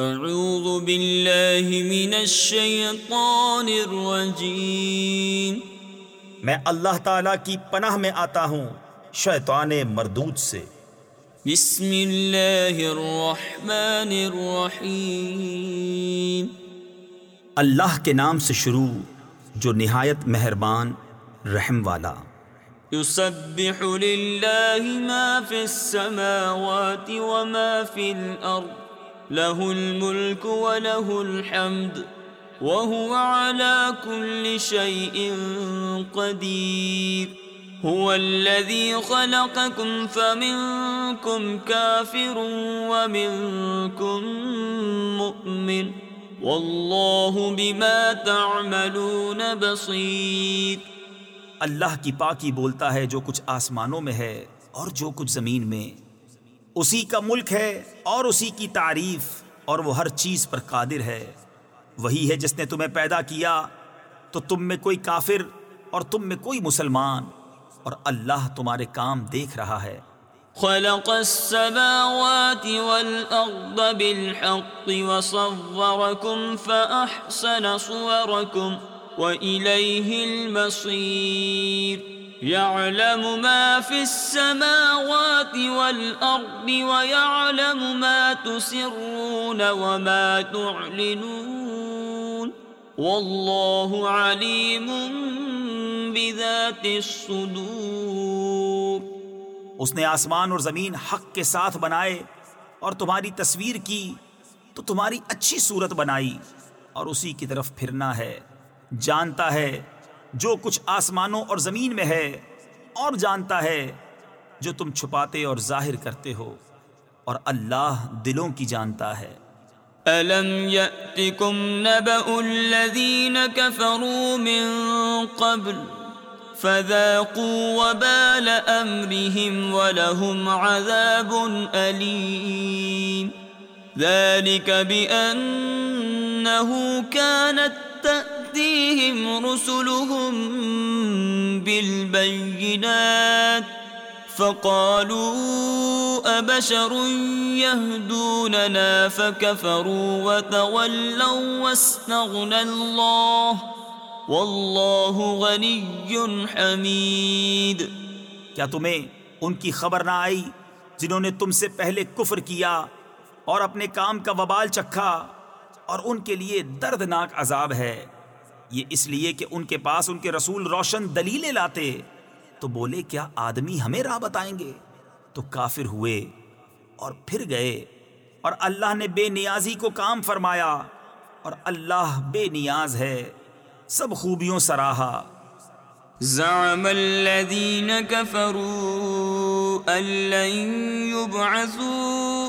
اعوذ باللہ من الشیطان الرجیم میں اللہ تعالی کی پناہ میں آتا ہوں شیطان مردود سے۔ بسم اللہ الرحمن الرحیم. اللہ کے نام سے شروع جو نہایت مہربان رحم والا۔ يسبح لله ما في السماوات وما في الأرض له الملك وله الحمد وهو على كل شيء قدير. هو الذي خلقكم فمنكم كافر ومنكم مؤمن. والله بما تعملون بصير. اللہ کی پاکی بولتا ہے جو کچھ آسمانوں میں ہے اور جو کچھ زمین میں اسی کا ملک ہے اور اسی کی تعریف، اور وہ ہر چیز پر قادر ہے۔ وہی ہے جس نے تمہیں پیدا کیا۔ تو تم میں کوئی کافر اور تم میں کوئی مسلمان، اور اللہ تمہارے کام دیکھ رہا ہے۔ خلق السماوات والأرض بالحق وصوركم فأحسن صوركم وإليه المصير يعلم ما في السماوات والأرض ويعلم ما تسرون وما تعلنون والله عليم بذات الصدور اس نے آسمان اور زمین حق کے ساتھ بنائے اور تمہاری تصویر کی تو تمہاری اچھی صورت بنائی اور اسی کی طرف پھرنا ہے، جانتا ہے جو کچھ آسمانوں اور زمین میں ہے، اور جانتا ہے جو تم چھپاتے اور ظاہر کرتے ہو، اور اللہ دلوں کی جانتا ہے۔ ألم يأتكم نبأ الذين كفروا من قبل فذاقوا وبال أمرهم ولهم عذاب أليم ذلك بأنه كانت تأتيهم رسلهم بالبينات فقالوا أبشر يهدوننا فكفروا وتولوا واستغنى الله والله غني حميد کیا تمہیں ان کی خبر نہ آئی جنہوں نے تم سے پہلے کفر کیا اور اپنے کام کا وبال چکھا اور ان کے لیے دردناک عذاب ہے؟ یہ اس لیے کہ ان کے پاس ان کے رسول روشن دلیلیں لاتے تو بولے، کیا آدمی ہمیں راہ بتائیں گے؟ تو کافر ہوئے اور پھر گئے اور اللہ نے بے نیازی کو کام فرمایا اور اللہ بے نیاز ہے، سب خوبیوں سراہا۔ زعم الذين كفروا أن لن يبعثوا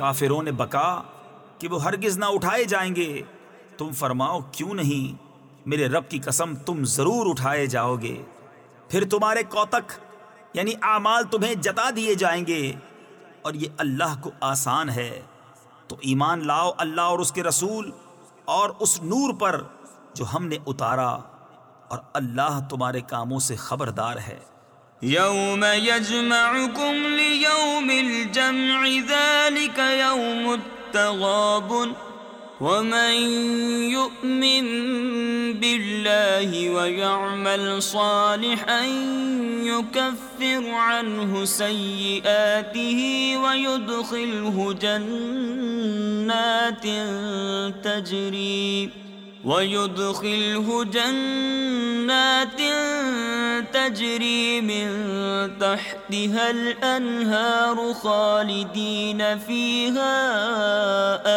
کافروں نے بکا کہ وہ ہرگز نہ اٹھائے جائیں گے۔ تم فرماؤ، کیوں نہیں؟ میرے رب کی قسم، تم ضرور اٹھائے جاؤ گے۔ پھر تمہارے کوتک یعنی اعمال تمہیں جتا دیے جائیں گے۔ اور یہ اللہ کو آسان ہے۔ تو ایمان لاؤ اللہ اور اس کے رسول اور اس نور پر جو ہم نے اتارا۔ اور اللہ تمہارے کاموں سے خبردار ہے۔ يوم يجمعكم ليوم الجمع ذلك يوم التغابن ومن يؤمن بالله ويعمل صالحا يكفر عنه سيئاته ويدخله جنات تجري ويدخله جنات تجري من تحتها الأنهار خالدين فيها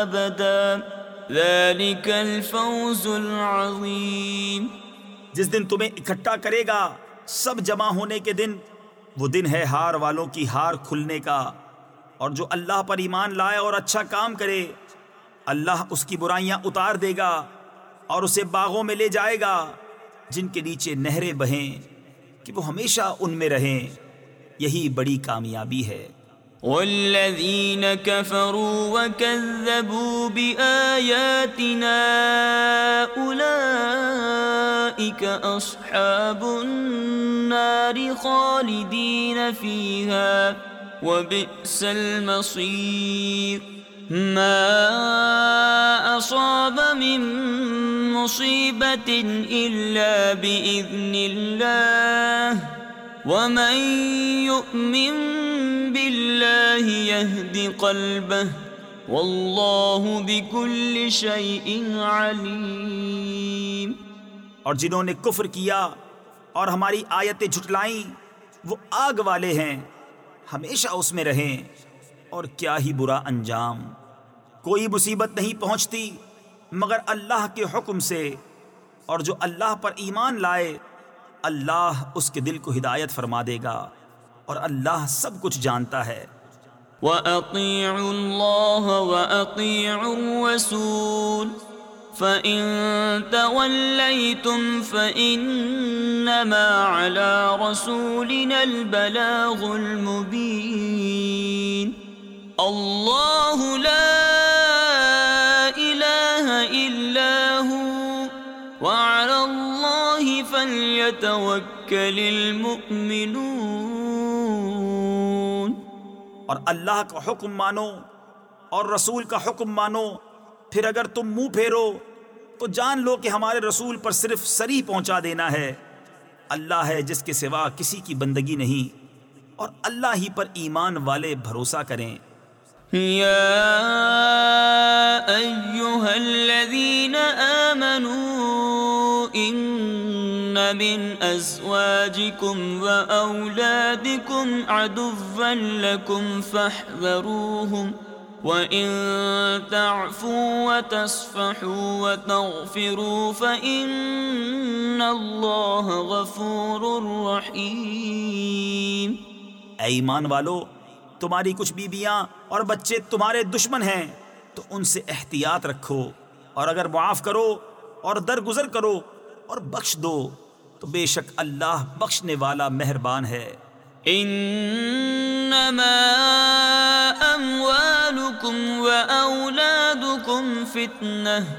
أبدا ذلك الفوز العظيم جس دن تمہیں اکٹھا کرے گا، سب جمع ہونے کے دن، وہ دن ہے ہار والوں کی ہار کھلنے کا۔ اور جو اللہ پر ایمان لائے اور اچھا کام کرے، اللہ اس کی برائیاں اتار دے گا۔ اور اسے باغوں میں لے جائے گا، جن کے نیچے نہریں بہیں کہ وہ ہمیشہ ان میں رہیں۔ یہی بڑی کامیابی ہے۔ والذين كفروا وكذبوا بآياتنا أولئك أصحاب النار خالدين فيها وبئس المصير ما أصاب من مصيبة إلا بإذن الله. ومن يؤمن بالله يهد قلبه. والله بكل شيء عليم. اور جنہوں نے کفر کیا اور ہماری آیتیں جھٹلائیں، وہ آگ والے ہیں، ہمیشہ اس میں رہیں اور کیا ہی برا انجام. کوئی مصیبت نہیں پہنچتی۔ مگر اللہ کے حکم سے اور جو اللہ پر ایمان لائے، اللہ اس کے دل کو ہدایت فرما دے گا اور اللہ سب کچھ جانتا ہے۔ وَأَطِيعُوا اللَّهَ وَأَطِيعُوا الرَّسُولَ، فَإِن تَوَلَّيْتُمْ فَإِنَّمَا عَلَى رَسُولِنَا الْبَلَاغُ الْمُبِينَ۔ اللَّهُ لَا الْمُؤْمِنُونَ. اور اللہ کا حکم مانو اور رسول کا حکم مانو پھر اگر تم منہ پھیرو تو جان لو کہ ہمارے رسول پر صرف سری پہنچا دینا ہے۔ اللہ ہے جس کے سوا کسی کی بندگی نہیں اور اللہ ہی پر ایمان والے بھروسہ کریں۔ يا أيها الذين آمنوا إن من أزواجكم وأولادكم عدوا لكم فاحذروهم وإن تعفوا وتصفحوا وتغفروا فإن الله غفور رحيم اے ایمان والو، تمہاری کچھ بیویاں اور بچے تمہارے دشمن ہیں، تو ان سے احتیاط رکھو اور اگر معاف کرو اور درگزر کرو اور بخش دو۔ تو بے شک اللہ بخشنے والا مہربان ہے۔ انما اموالكم واولادكم فتنه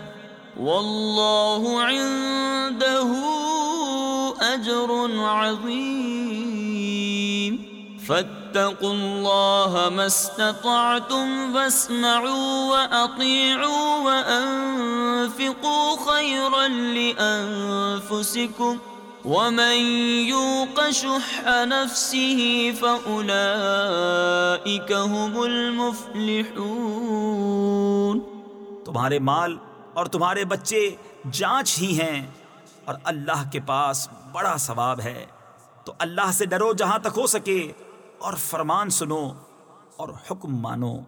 والله عنده اجر عظيم فاتقوا الله ما استطعتم واسمعوا واطيعوا وانفقوا خيرا لانفسكم ومن يوق شح نفسه فاولئك هم المفلحون تمہارے مال اور تمہارے بچے جانچ ہی ہیں اور اللہ کے پاس بڑا ثواب ہے تو اللہ سے ڈرو جہاں تک ہو سکے اور فرمان سنو اور حکم مانو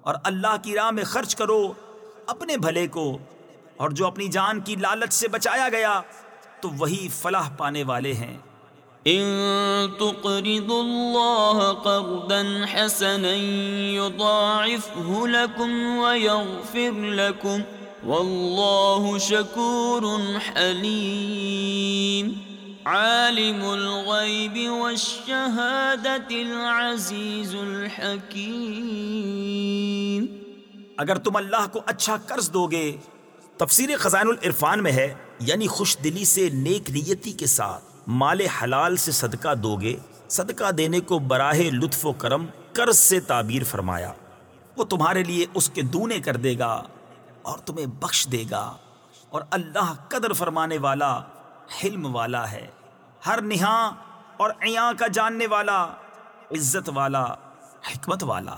اور اللہ کی راہ میں خرچ کرو اپنے بھلے کو اور جو اپنی جان کی لالچ سے بچایا گیا تو وہی فلاح پانے والے ہیں۔ ان تقرضوا الله قرضا حسنا يضاعفه لكم ويغفر لكم والله شكور حليم عالم الغيب والشهادة العزيز الحكيم اگر تم اللہ کو اچھا قرض دو گے، تفسیر خزان العرفان میں ہے یعنی خوش دلی سے نیک نیتی کے ساتھ مال حلال سے صدقہ دو گے، صدقہ دینے کو براہ لطف و کرم قرض سے تعبیر فرمایا۔ وہ تمہارے لیے اس کے دونے کر دے گا اور تمہیں بخش دے گا اور اللہ قدر فرمانے والا حلم والا ہے، ہر نہاں اور عیاں کا جاننے والا، عزت والا، حکمت والا۔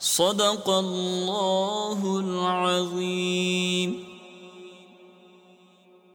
صدق اللہ العظیم۔